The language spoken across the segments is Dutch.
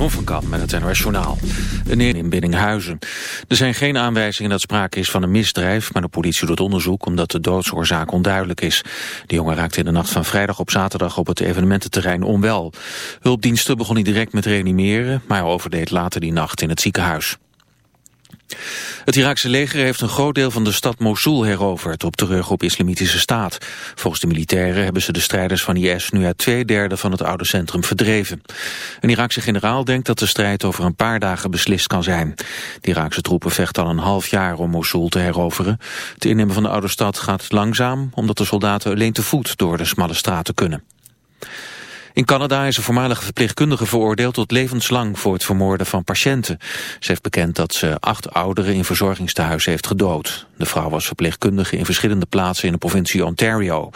Jeroen van Kamp met het NOS Journaal. Een in Biddinghuizen. Er zijn geen aanwijzingen dat sprake is van een misdrijf... maar de politie doet onderzoek omdat de doodsoorzaak onduidelijk is. De jongen raakte in de nacht van vrijdag op zaterdag... op het evenemententerrein onwel. Hulpdiensten begonnen direct met reanimeren... maar hij overleed later die nacht in het ziekenhuis. Het Iraakse leger heeft een groot deel van de stad Mosul heroverd op terug op islamitische staat. Volgens de militairen hebben ze de strijders van IS nu uit twee derde van het oude centrum verdreven. Een Iraakse generaal denkt dat de strijd over een paar dagen beslist kan zijn. De Iraakse troepen vechten al een half jaar om Mosul te heroveren. Het innemen van de oude stad gaat langzaam omdat de soldaten alleen te voet door de smalle straten kunnen. In Canada is een voormalige verpleegkundige veroordeeld tot levenslang voor het vermoorden van patiënten. Ze heeft bekend dat ze acht ouderen in verzorgingstehuizen heeft gedood. De vrouw was verpleegkundige in verschillende plaatsen in de provincie Ontario.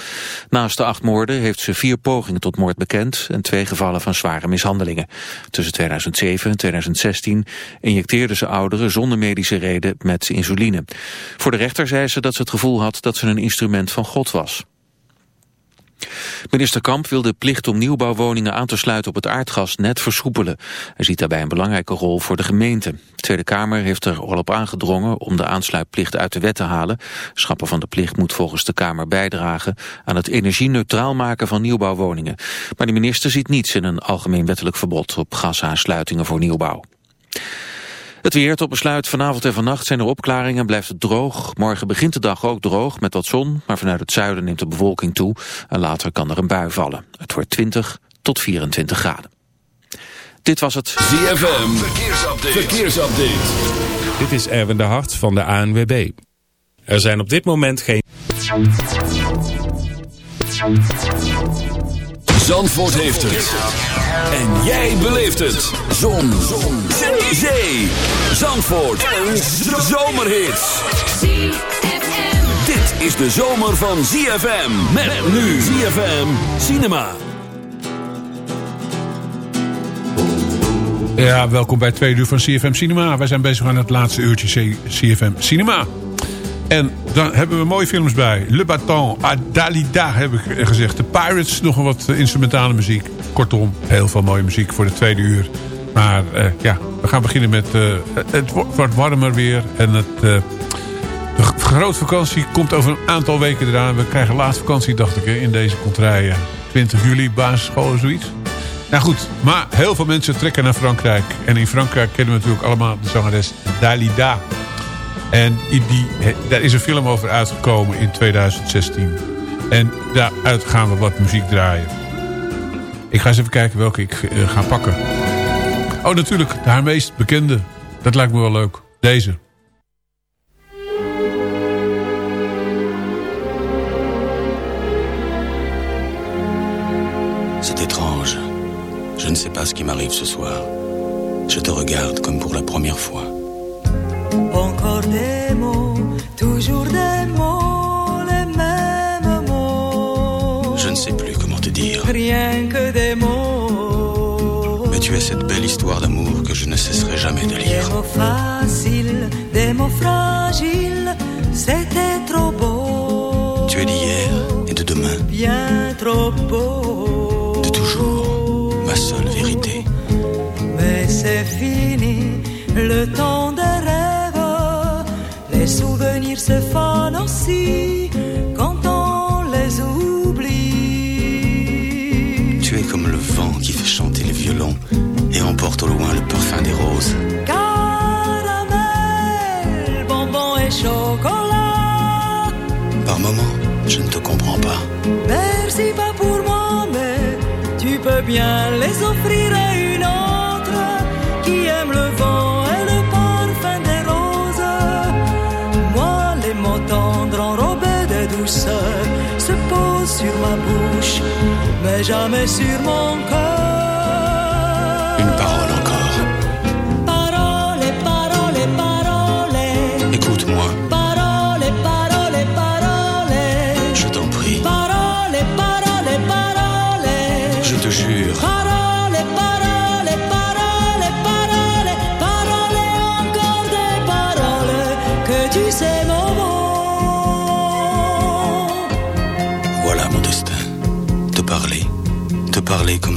Naast de acht moorden heeft ze vier pogingen tot moord bekend en twee gevallen van zware mishandelingen. Tussen 2007 en 2016 injecteerde ze ouderen zonder medische reden met insuline. Voor de rechter zei ze dat ze het gevoel had dat ze een instrument van God was. Minister Kamp wil de plicht om nieuwbouwwoningen aan te sluiten op het aardgasnet versoepelen. Hij ziet daarbij een belangrijke rol voor de gemeente. De Tweede Kamer heeft er al op aangedrongen om de aansluitplicht uit de wet te halen. Schappen van de plicht moet volgens de Kamer bijdragen aan het energie-neutraal maken van nieuwbouwwoningen. Maar de minister ziet niets in een algemeen wettelijk verbod op gasaansluitingen voor nieuwbouw. Het weer tot besluit vanavond en vannacht zijn er opklaringen en blijft het droog. Morgen begint de dag ook droog met wat zon, maar vanuit het zuiden neemt de bewolking toe. En later kan er een bui vallen. Het wordt 20 tot 24 graden. Dit was het ZFM Verkeersupdate. Verkeersupdate. Dit is Erwin de Hart van de ANWB. Er zijn op dit moment geen... Zandvoort heeft het. En jij beleeft het. Zon. Zon. Zee. Zandvoort. Een zomerhit. Dit is de zomer van ZFM. Met nu ZFM Cinema. Ja, welkom bij tweede uur van CFM Cinema. Wij zijn bezig aan het laatste uurtje CFM Cinema. En dan hebben we mooie films bij. Le Baton, Adalida heb ik gezegd. De Pirates, nog wat instrumentale muziek. Kortom, heel veel mooie muziek voor de tweede uur. Maar uh, ja, we gaan beginnen met... Uh, het wordt warmer weer. En het, uh, de grote vakantie komt over een aantal weken eraan. We krijgen laatste vakantie, dacht ik, in deze contraille. 20 juli, basisschool of zoiets. Nou goed, maar heel veel mensen trekken naar Frankrijk. En in Frankrijk kennen we natuurlijk allemaal de zangeres Dalida. En die, daar is een film over uitgekomen in 2016. En daaruit gaan we wat muziek draaien. Ik ga eens even kijken welke ik uh, ga pakken. Oh, natuurlijk, haar meest bekende. Dat lijkt me wel leuk. Deze. C'est étrange. Je ne sais pas ce qui m'arrive ce soir. Je te regarde comme pour la première fois. Des mots, toujours des mots, les mêmes mots. Je ne sais plus comment te dire. Rien que des mots. Mais tu es cette belle histoire d'amour que je ne cesserai jamais de lire. Des mots faciles, des mots fragiles, c'était trop beau. Tu es d'hier et de demain. Bien trop beau. Se aussi quand on les oublie. Tu es comme le vent qui fait chanter le violon et emporte au loin le parfum des roses. Caramel, bonbon et chocolat. Par moments, je ne te comprends pas. Merci pas pour moi, mais tu peux bien les offrir à une autre se posent sur ma bouche, mais jamais sur mon cœur.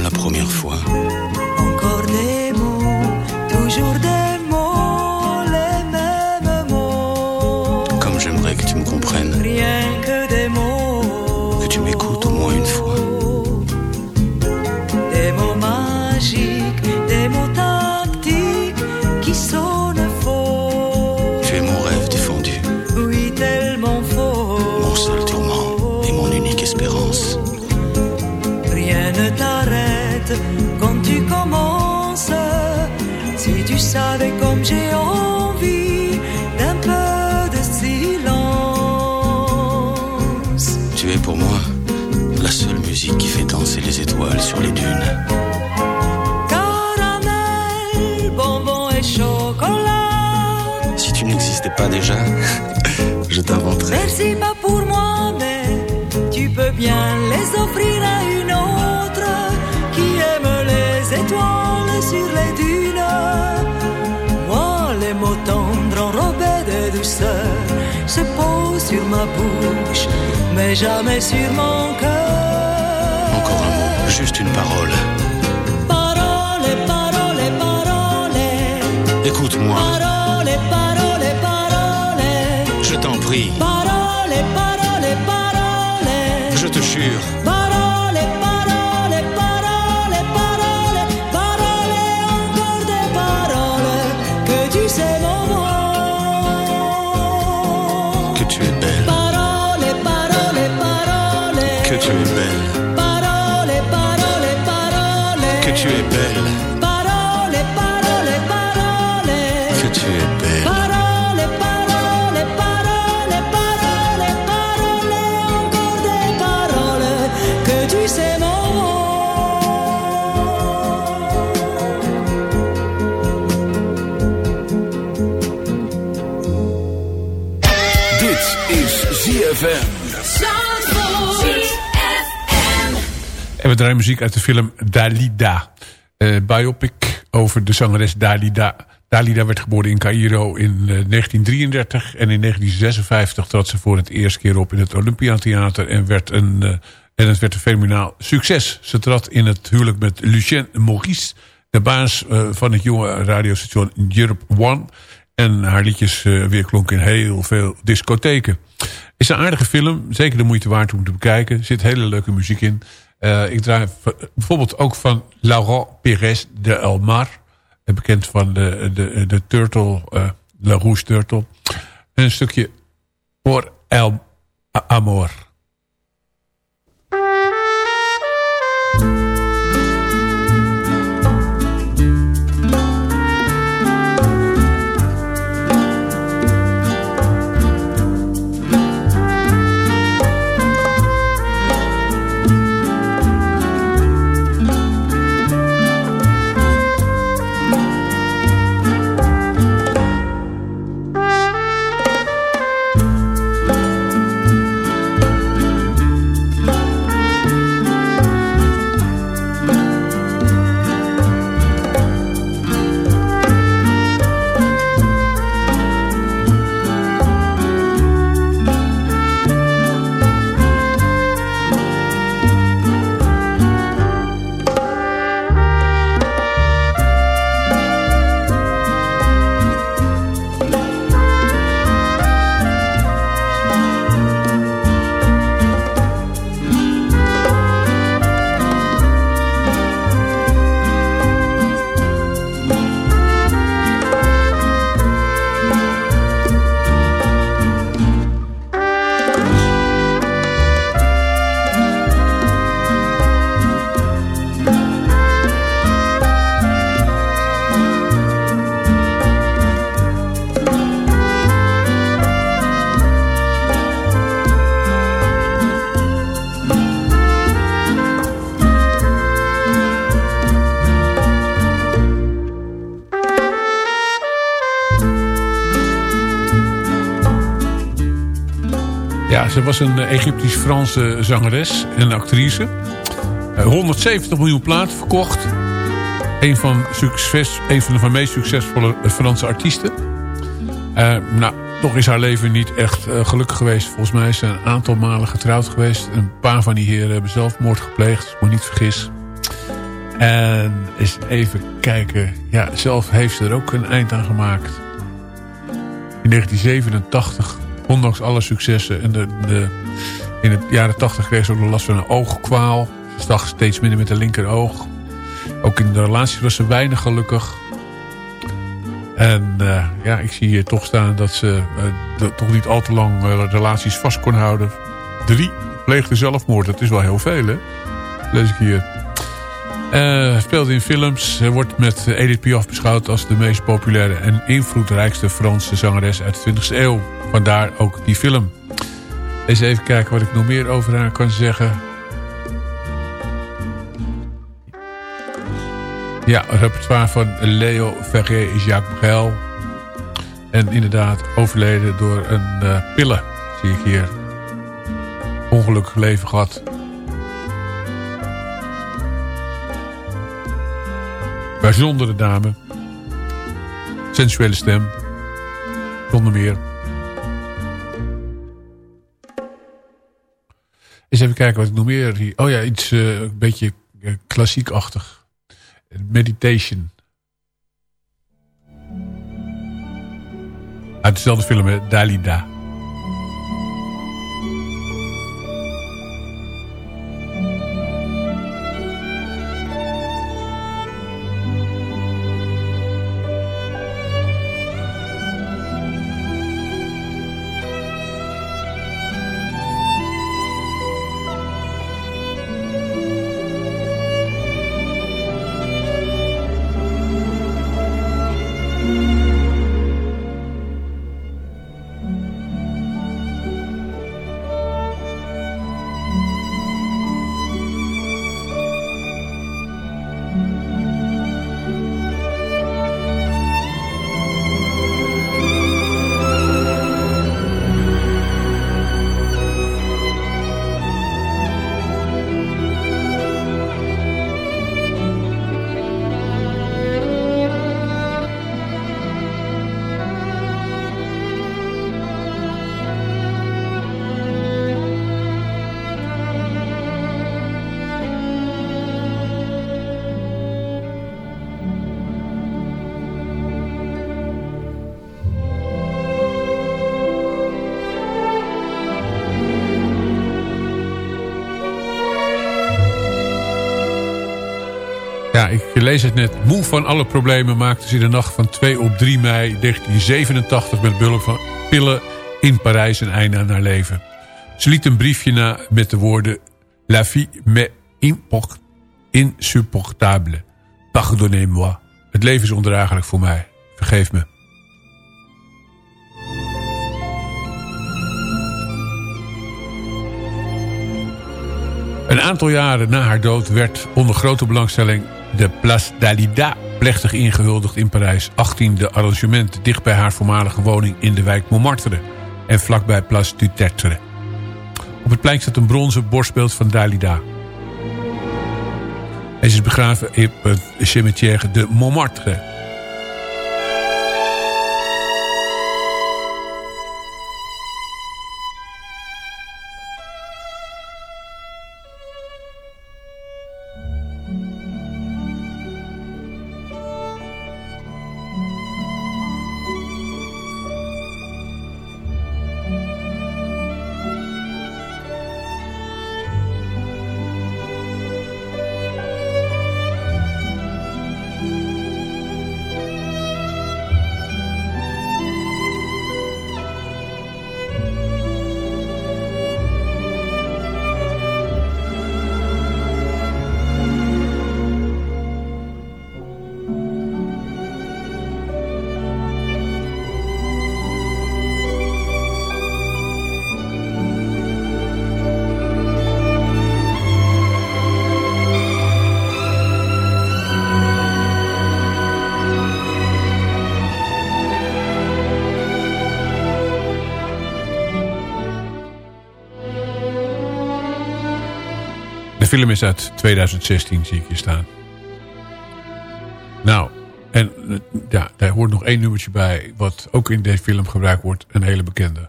La première fois. Pas déjà, je t'inventerais. Merci pas pour moi, mais tu peux bien les offrir à une autre qui aime les étoiles sur les dunes. Moi, les mots tendres enrobés de douceur se posent sur ma bouche, mais jamais sur mon cœur. Encore un mot, juste une parole. Parole, parole, parole, Écoute-moi, parole, prie, Parole, parole, parole. je te jure. Draaien muziek uit de film Dalida. Eh biopic over de zangeres Dalida. Dalida werd geboren in Cairo in eh, 1933. En in 1956 trad ze voor het eerste keer op in het Olympiatheater. En, werd een, eh, en het werd een fenomenaal succes. Ze trad in het huwelijk met Lucien Maurice. De baas eh, van het jonge radiostation Europe One. En haar liedjes eh, weer klonken in heel veel discotheken. Is een aardige film. Zeker de moeite waard om te bekijken. Er zit hele leuke muziek in. Eh, ik draai bijvoorbeeld ook van Laurent Pérez de Elmar. eh, Bekend van de, de, de Turtle, eh La Rouge Turtle. Een stukje Por El Amor. Ze was een Egyptisch-Franse zangeres en actrice. Eh, 170 miljoen platen verkocht. Een van, succes, een van de meest succesvolle Franse artiesten. Eh, nou, toch is haar leven niet echt eh, gelukkig geweest. Volgens mij is ze een aantal malen getrouwd geweest. Een paar van die heren hebben zelfmoord gepleegd, als ik me niet vergis. En eens even kijken. Ja, zelf heeft ze er ook een eind aan gemaakt. In 1987, ondanks alle successen. En de, de, in de jaren 80 kreeg ze ook last van een oogkwaal. Ze zag steeds minder met haar linkeroog. Ook in de relatie was ze weinig gelukkig. En uh, ja, ik zie hier toch staan dat ze uh, toch niet al te lang uh, relaties vast kon houden. Drie pleegde zelfmoord. Dat is wel heel veel, hè? Lees ik hier. Speelde in films. wordt met Edith Piaf beschouwd als de meest populaire en invloedrijkste Franse zangeres uit de 20e eeuw. Vandaar ook die film. Eens even kijken wat ik nog meer over haar kan zeggen. Ja, repertoire van Leo Ferré is Jacques Brel. En inderdaad overleden door een uh, pillen, zie ik hier. Ongelukkig leven gehad. Bijzondere dame. Sensuele stem. Zonder meer. Eens even kijken wat ik nog meer hier... Oh ja, iets uh, een beetje uh, klassiekachtig. Meditation. Uit dezelfde film? Dalida. Lees het net. Moe van alle problemen maakte ze in de nacht van 2 op 3 mei 1987... met behulp van pillen in Parijs een einde aan haar leven. Ze liet een briefje na met de woorden... La vie m'est insupportable. Pardonnez-moi. Het leven is ondraaglijk voor mij. Vergeef me. Een aantal jaren na haar dood werd onder grote belangstelling de Place Dalida plechtig ingehuldigd in Parijs. 18e arrangement dicht bij haar voormalige woning in de wijk Montmartre en vlakbij Place du Tertre. Op het plein staat een bronzen borstbeeld van Dalida. Hij is begraven in het cimetière de Montmartre film is uit 2016, zie ik hier staan. Nou, en ja, daar hoort nog één nummertje bij... wat ook in deze film gebruikt wordt. Een hele bekende.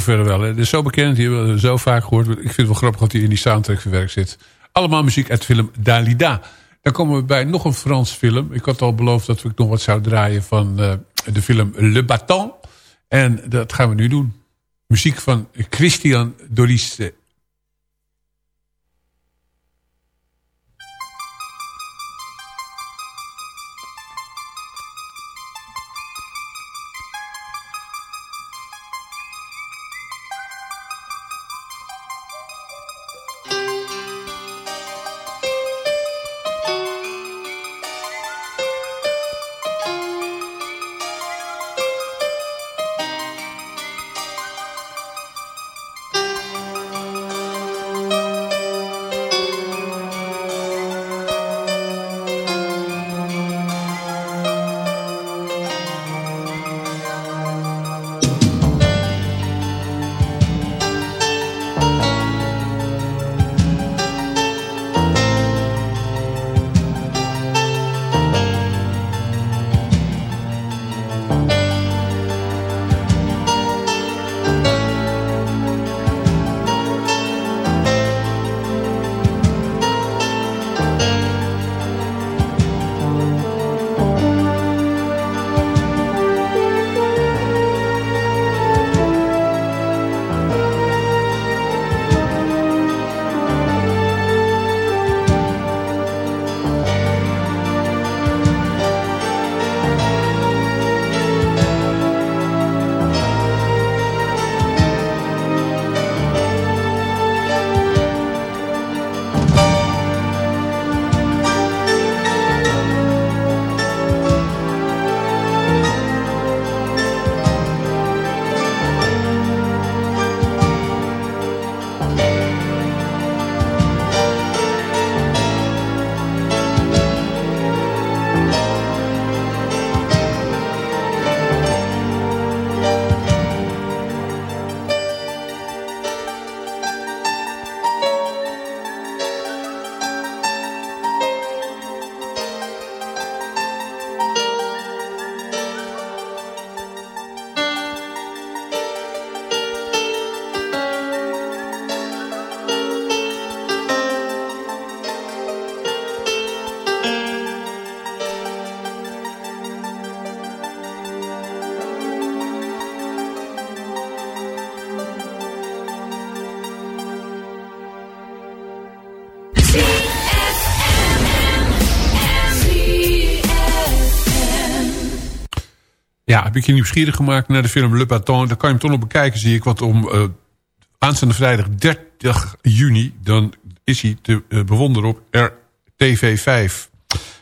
Verder wel. Het is zo bekend, die hebben we zo vaak gehoord. Ik vind het wel grappig dat hij in die soundtrack verwerkt zit. Allemaal muziek uit de film Dalida. Dan komen we bij nog een Frans film. Ik had al beloofd dat we nog wat zouden draaien van uh, de film Le Battant. En dat gaan we nu doen. Muziek van Christian Doriste. Heb ik je nieuwsgierig gemaakt naar de film Le Baton. Dan kan je hem toch nog bekijken, zie ik. Want om uh, aanstaande vrijdag 30 juni... dan is hij te uh, bewonderen op RTV5.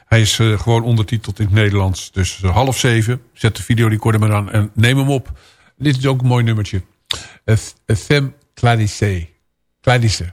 Hij is uh, gewoon ondertiteld in het Nederlands. Dus half zeven, zet de videorecorder maar aan en neem hem op. Dit is ook een mooi nummertje. Femme Clarisse. Clarisse.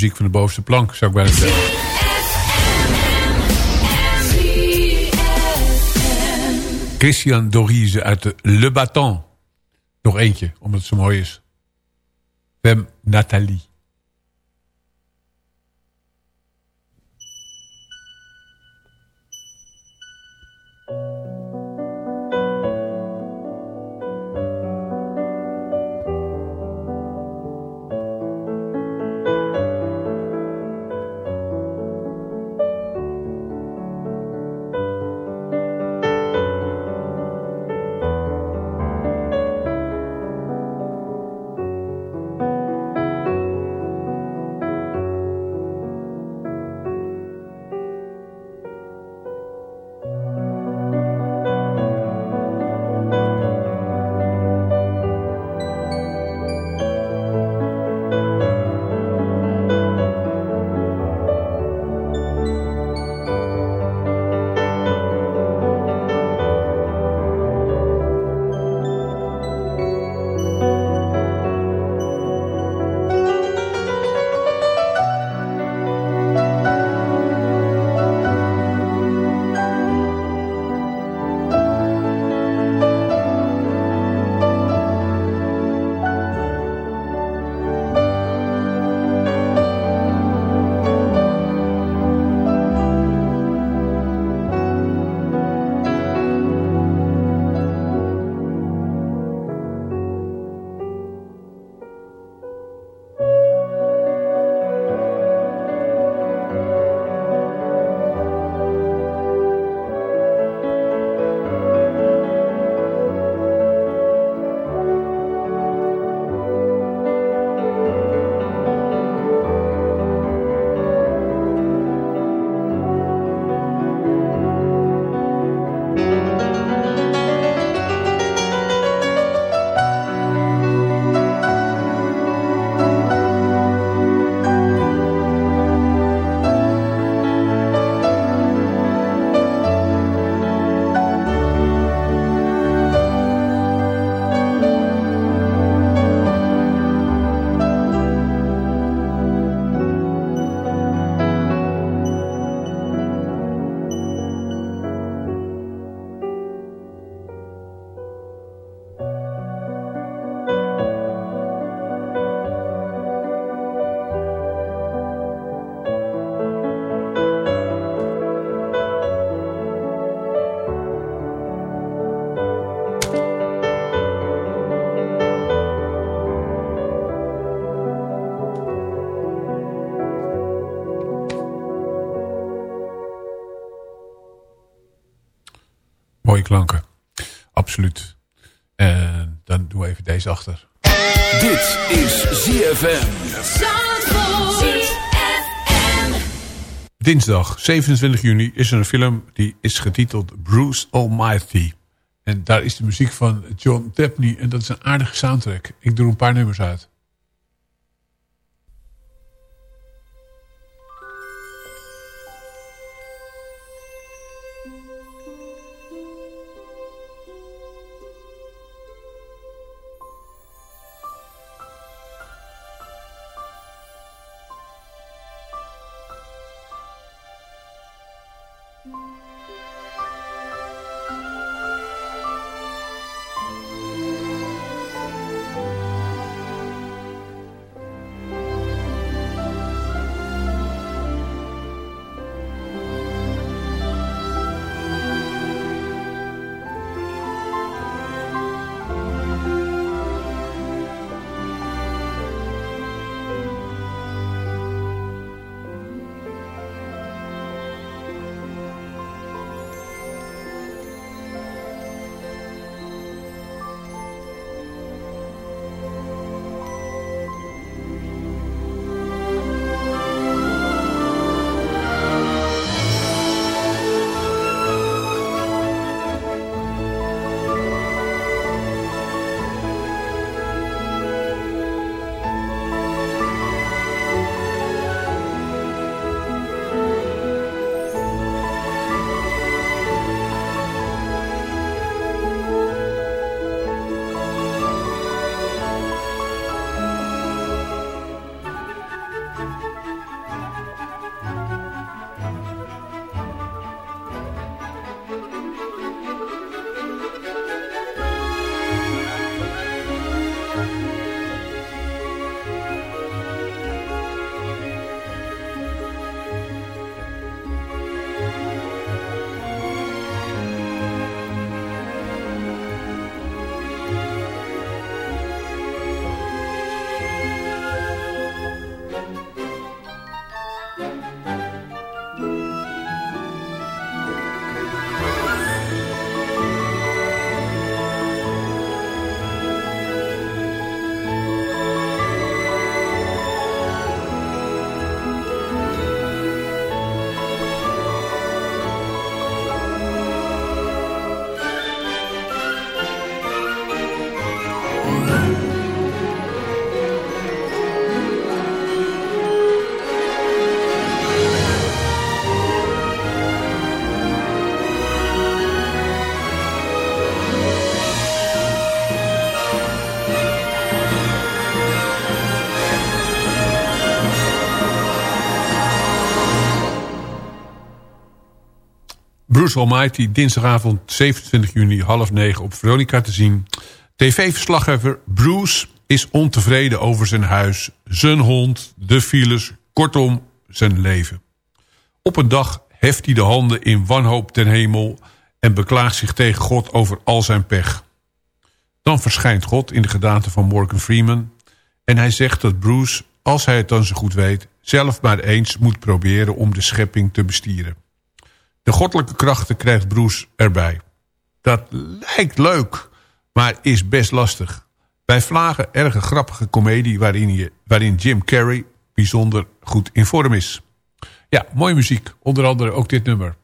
Muziek van de bovenste plank, zou ik bijna zeggen. Christian Dorise uit Le Baton. Nog eentje, omdat het zo mooi is. Femme Nathalie. Klanken. Absoluut. En dan doen we even deze achter. Dit is ZFM. Dinsdag 27 juni is er een film die is getiteld Bruce Almighty. En daar is de muziek van John Tapney. En dat is een aardige soundtrack. Ik doe er een paar nummers uit. Bruce Almighty, dinsdagavond 27 juni, half negen op Veronica te zien. TV-verslaggever Bruce is ontevreden over zijn huis, zijn hond, de files, kortom zijn leven. Op een dag heft hij de handen in wanhoop ten hemel... en beklaagt zich tegen God over al zijn pech. Dan verschijnt God in de gedaante van Morgan Freeman... en hij zegt dat Bruce, als hij het dan zo goed weet... zelf maar eens moet proberen om de schepping te bestieren. De goddelijke krachten krijgt Bruce erbij. Dat lijkt leuk, maar is best lastig. Bij Vlagen erge grappige komedie waarin, je, waarin Jim Carrey bijzonder goed in vorm is. Ja, mooie muziek. Onder andere ook dit nummer.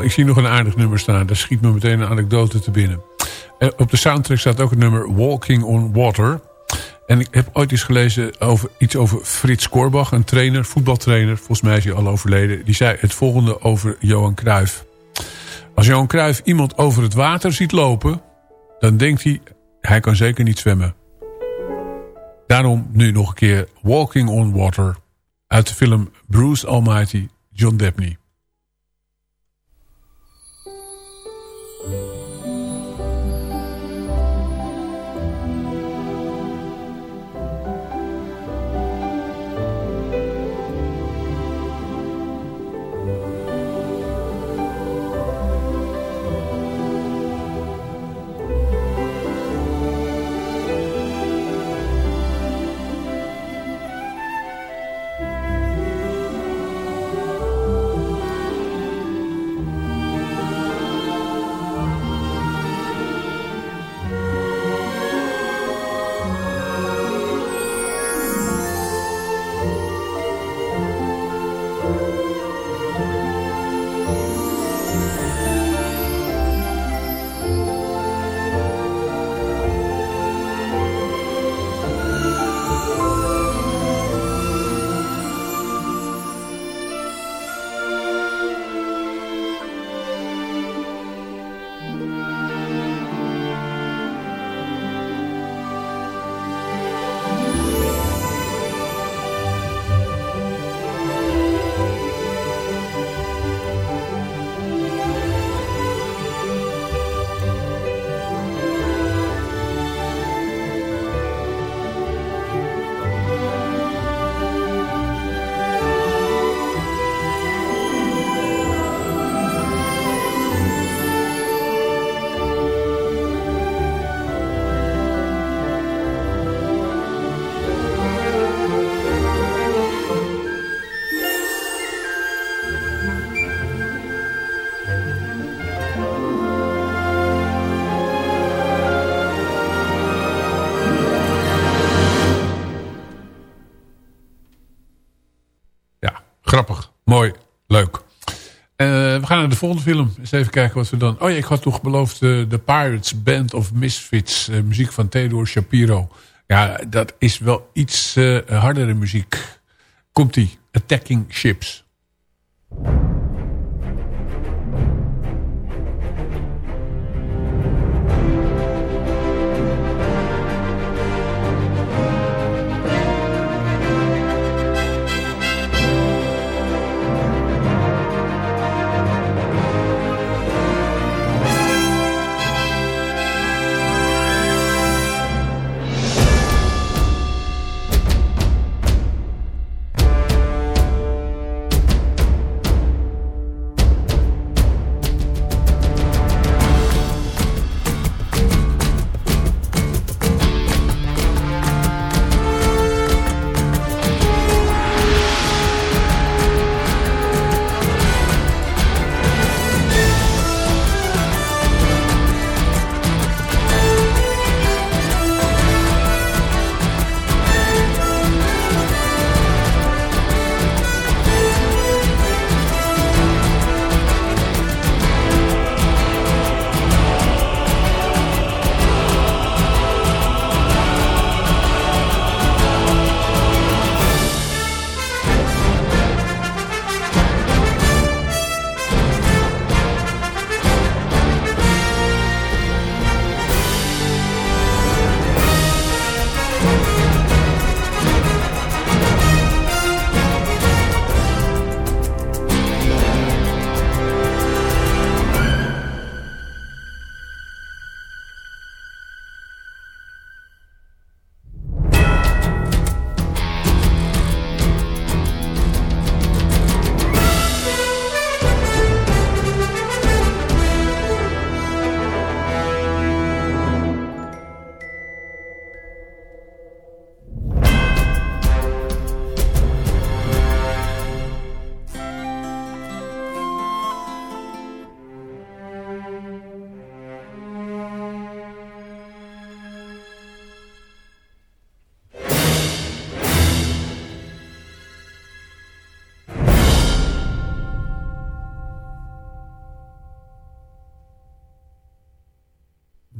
Oh, ik zie nog een aardig nummer staan. Daar schiet me meteen een anekdote te binnen. Eh, op de soundtrack staat ook het nummer Walking on Water. En ik heb ooit eens gelezen over iets over Frits Korbach, een trainer, voetbaltrainer. Volgens mij is hij al overleden. Die zei het volgende over Johan Cruijff. Als Johan Cruijff iemand over het water ziet lopen... dan denkt hij, hij kan zeker niet zwemmen. Daarom nu nog een keer Walking on Water... uit de film Bruce Almighty, John Debney. Volgende film. Eens even kijken wat we dan... Oh ja, ik had toch beloofd de The Pirates Band of Misfits. eh, muziek van Theodore Shapiro. Ja, dat is wel iets eh, hardere muziek. Komt-ie. Attacking Ships.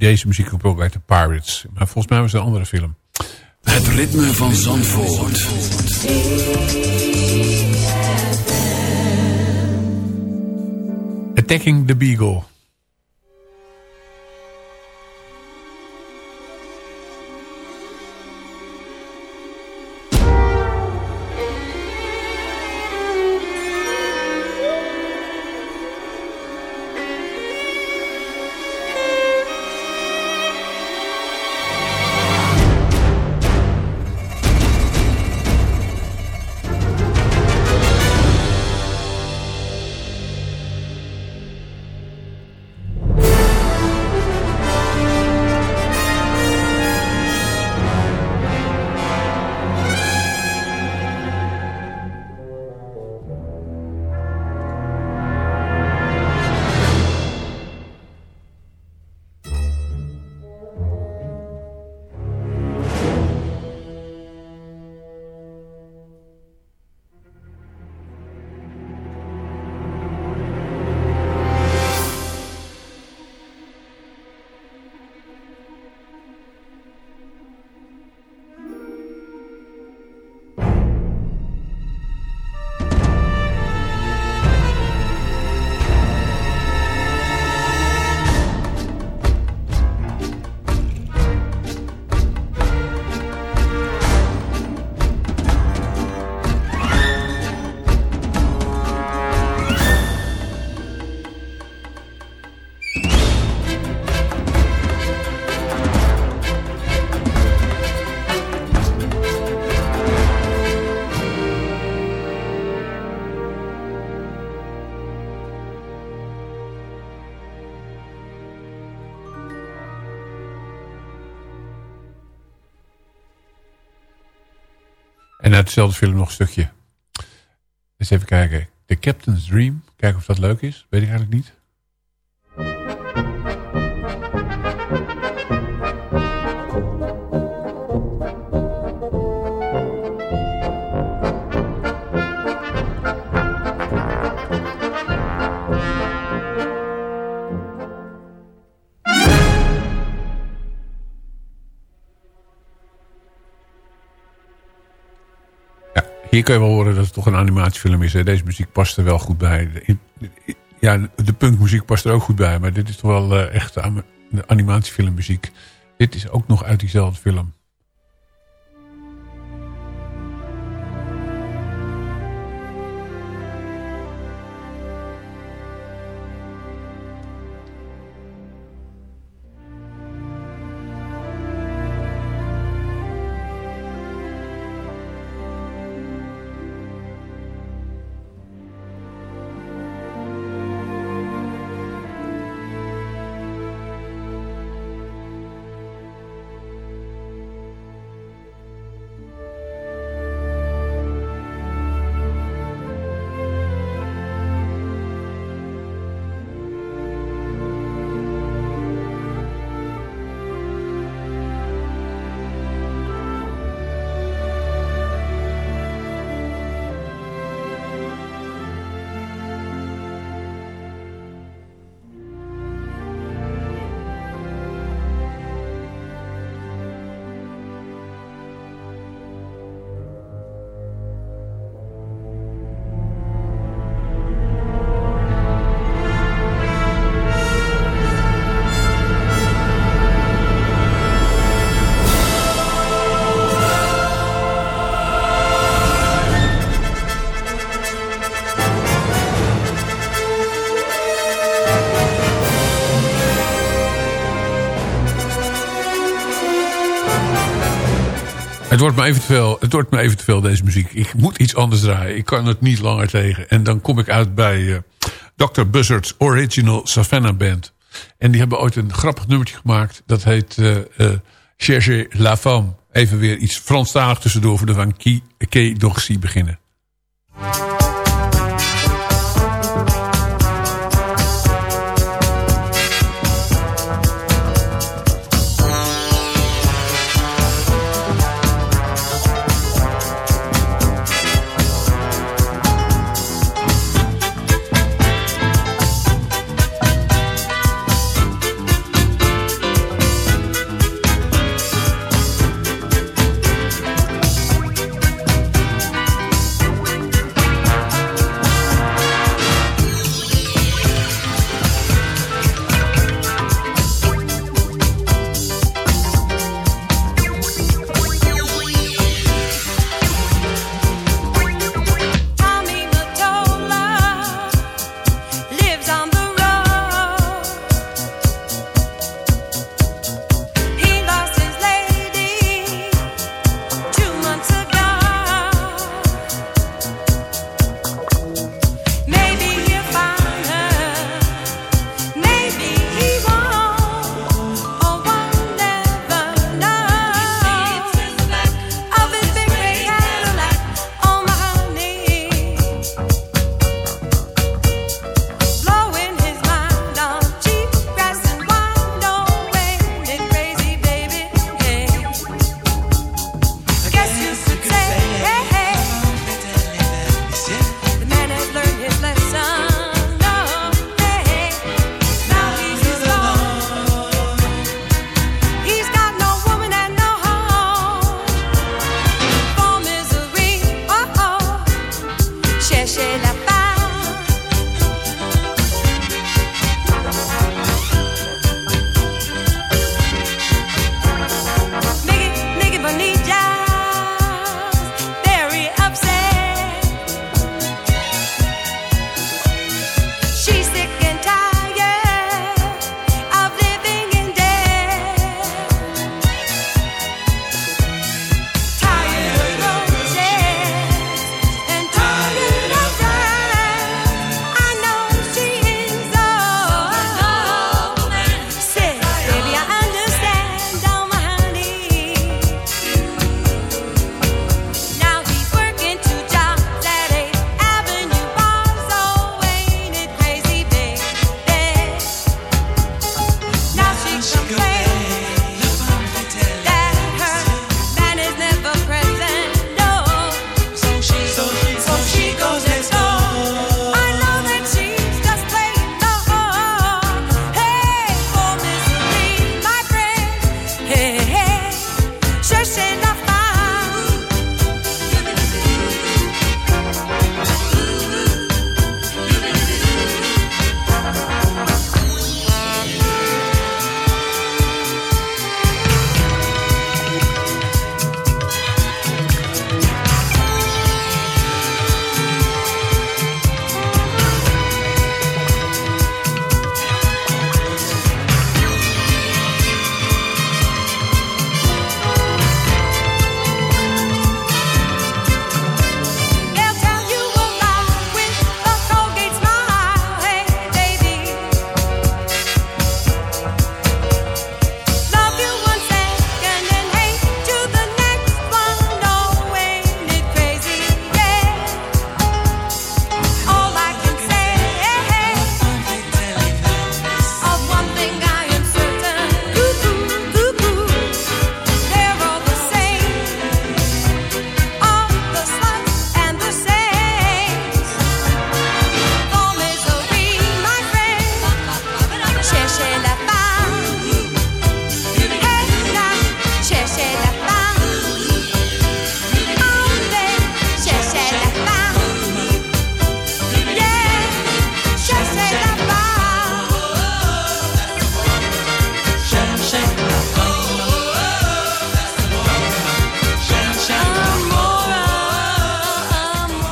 Deze muziek komt ook uit de Pirates. Maar volgens mij was het een andere film. Het ritme van Zandvoort. Attacking the Beagle. Dezelfde film nog een stukje. Eens even kijken. The Captain's Dream. Kijken of dat leuk is. Weet ik eigenlijk niet. Hier kun je wel horen dat het toch een animatiefilm is. Hè? Deze muziek past er wel goed bij. Ja, de punkmuziek past er ook goed bij. Maar dit is toch wel uh, echt de animatiefilmmuziek. Dit is ook nog uit diezelfde film. Het wordt, me even te veel, het wordt me even te veel, deze muziek. Ik moet iets anders draaien. Ik kan het niet langer tegen. En dan kom ik uit bij uh, Dr. Buzzard's Original Savannah Band. En die hebben ooit een grappig nummertje gemaakt. Dat heet uh, uh, la femme. Even weer iets Franstalig tussendoor voor de van Key Doxy beginnen.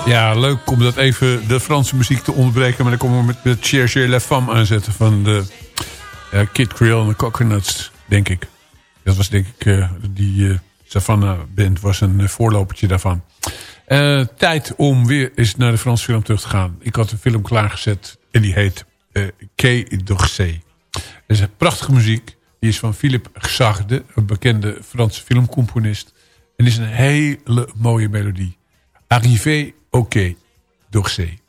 Ja, leuk om dat even de Franse muziek te onderbreken. Maar dan komen we met, met Chercher La Femme aanzetten van de uh, Kid Creole en de Coconuts, denk ik. Dat was denk ik, uh, die uh, Savannah Band was een voorlopertje daarvan. tijd om weer eens naar de Franse film terug te gaan. Ik had een film klaargezet en die heet Quai d'Orsay. Dat is prachtige muziek. Die is van Philippe Xarde, een bekende Franse filmcomponist. En is een hele mooie melodie. Arrivé OK d'Orsay.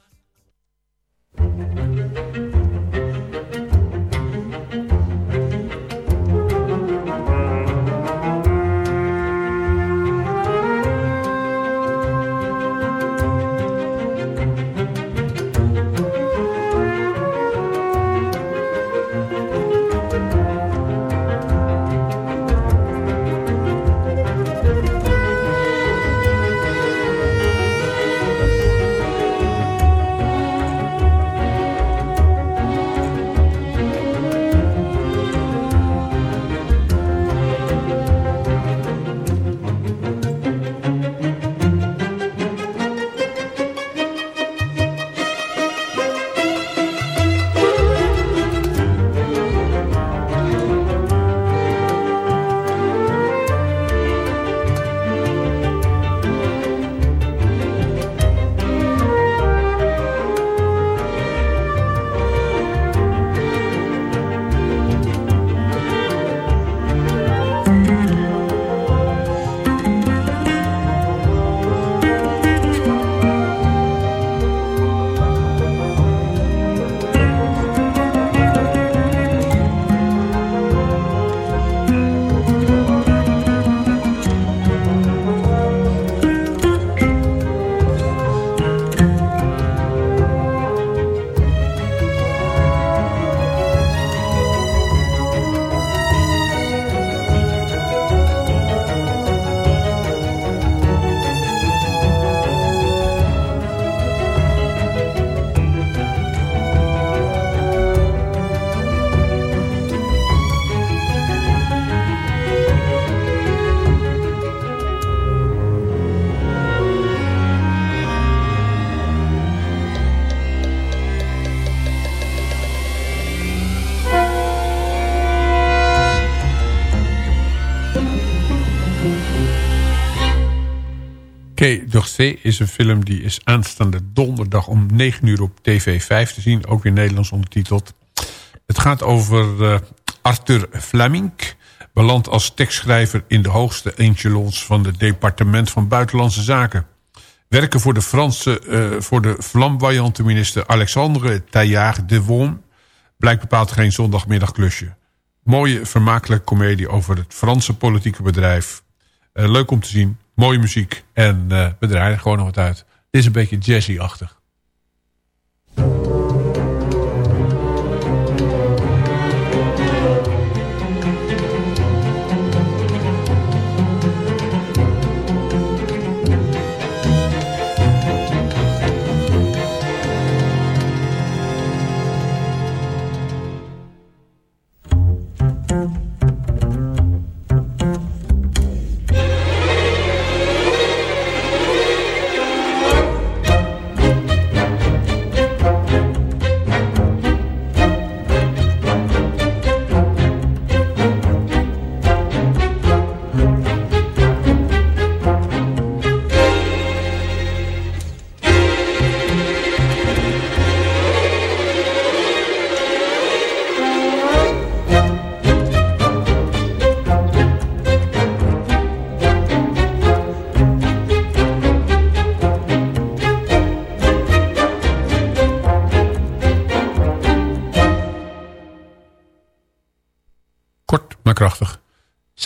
Quai d'Orsay is een film die is aanstaande donderdag om 9 uur op TV 5 te zien. Ook weer Nederlands ondertiteld. Het gaat over uh, Arthur Fleming. Beland als tekstschrijver in de hoogste echelons van het departement van Buitenlandse Zaken. Werken voor de Franse, uh, voor de flamboyante minister Alexandre Taillard de Wom blijkt bepaald geen zondagmiddagklusje. Mooie, vermakelijke komedie over het Franse politieke bedrijf. Uh, leuk om te zien. Mooie muziek. En uh, we draaien gewoon nog wat uit. Dit is een beetje jazzy-achtig.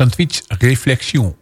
Sandwich Reflexion.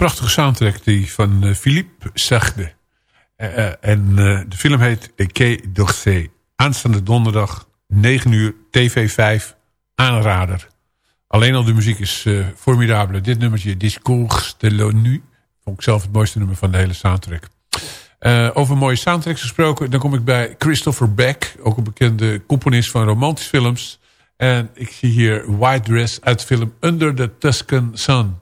Prachtige soundtrack die van uh, Philippe Sagde. Uh, en de film heet Quai d'Orsay. Aanstaande donderdag, 9 uur, TV 5, aanrader. Alleen al de muziek is formidabele. Dit nummertje, Discours de l'ONU, vond ik zelf het mooiste nummer van de hele soundtrack. over mooie soundtracks gesproken, dan kom ik bij Christopher Beck, ook een bekende componist van romantische films. En ik zie hier White Dress uit de film Under the Tuscan Sun.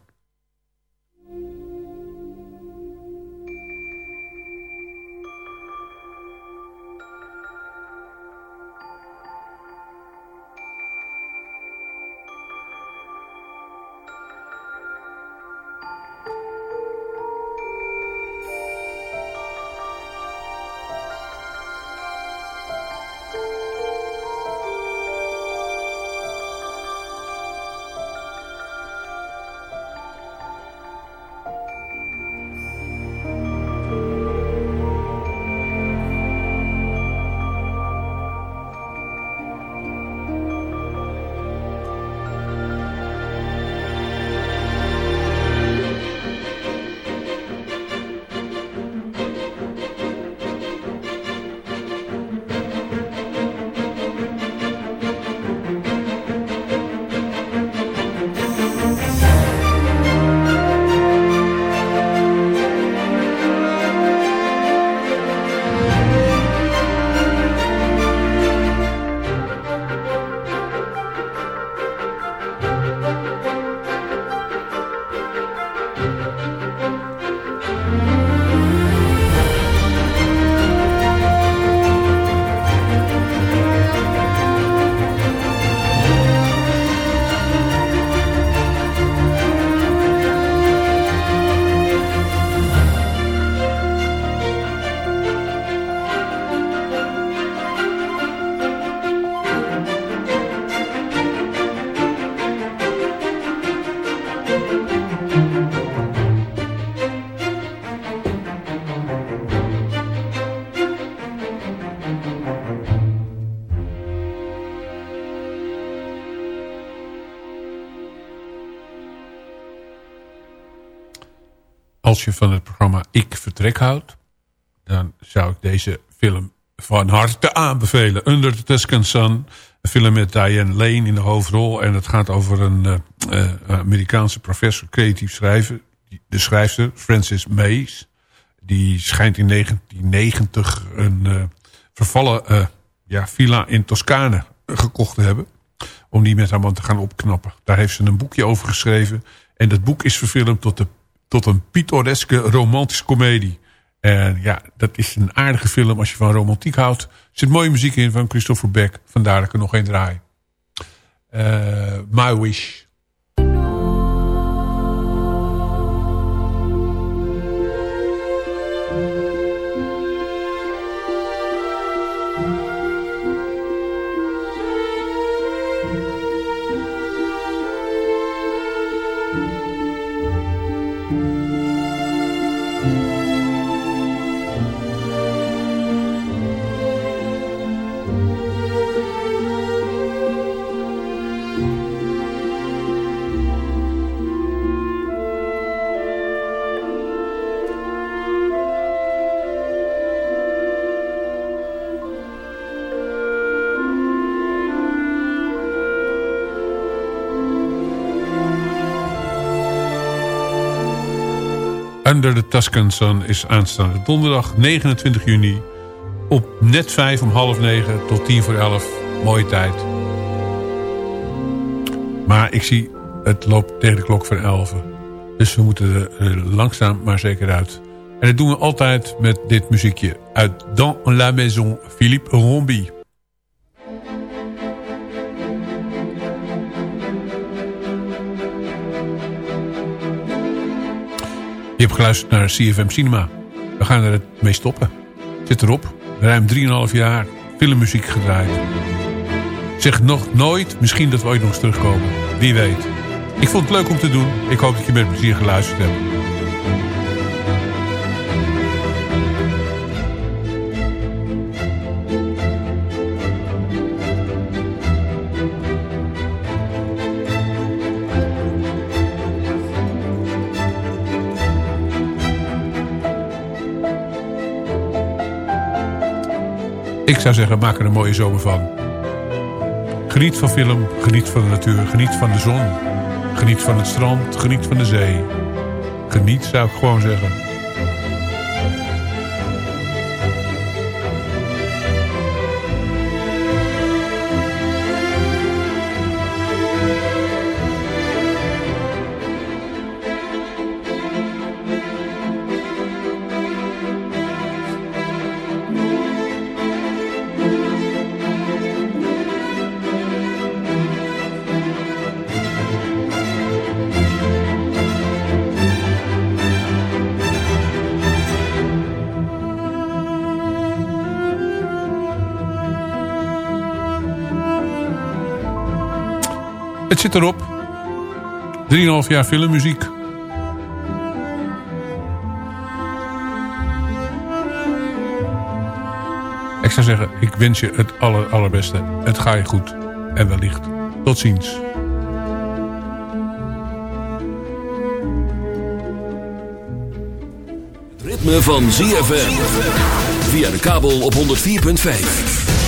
Als je van het programma Ik Vertrek houdt... dan zou ik deze film van harte aanbevelen. Under the Tuscan Sun. Een film met Diane Lane in de hoofdrol. En het gaat over een uh, uh, Amerikaanse professor creatief schrijven. De schrijfster Frances Mays. Die schijnt in 1990 een uh, vervallen ja, villa in Toscane gekocht te hebben. Om die met haar man te gaan opknappen. Daar heeft ze een boekje over geschreven. En dat boek is verfilmd tot de tot een pittoreske romantische komedie. En ja, dat is een aardige film als je van romantiek houdt. Er zit mooie muziek in van Christopher Beck. Vandaar dat ik er nog een draai. Uh, My Wish. Under the Tuscan Sun is aanstaande donderdag 29 juni. Op net 5 om half 9 tot 10 voor 11. Mooie tijd. Maar ik zie het loopt tegen de klok van 11. Dus we moeten er langzaam maar zeker uit. En dat doen we altijd met dit muziekje uit Dans la Maison Philippe Rombi. Je hebt geluisterd naar CFM Cinema. We gaan er mee stoppen. Zit erop. Ruim 3,5 jaar filmmuziek gedraaid. Zeg nog nooit, misschien dat we ooit nog eens terugkomen. Wie weet. Ik vond het leuk om te doen. Ik hoop dat je met plezier geluisterd hebt. Ik zou zeggen, maak er een mooie zomer van. Geniet van film, geniet van de natuur, geniet van de zon. Geniet van het strand, geniet van de zee. Geniet, zou ik gewoon zeggen. Het zit erop. 3,5 jaar filmmuziek. Ik zou zeggen, ik wens je het aller, allerbeste. Het ga je goed. En wellicht. Tot ziens. ritme van ZFM. Via de kabel op 104.5.